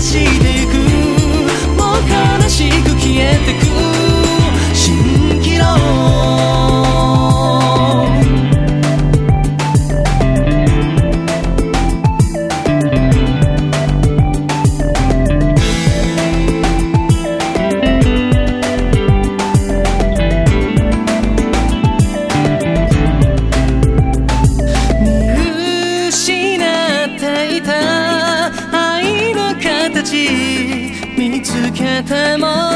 起点たち見つけても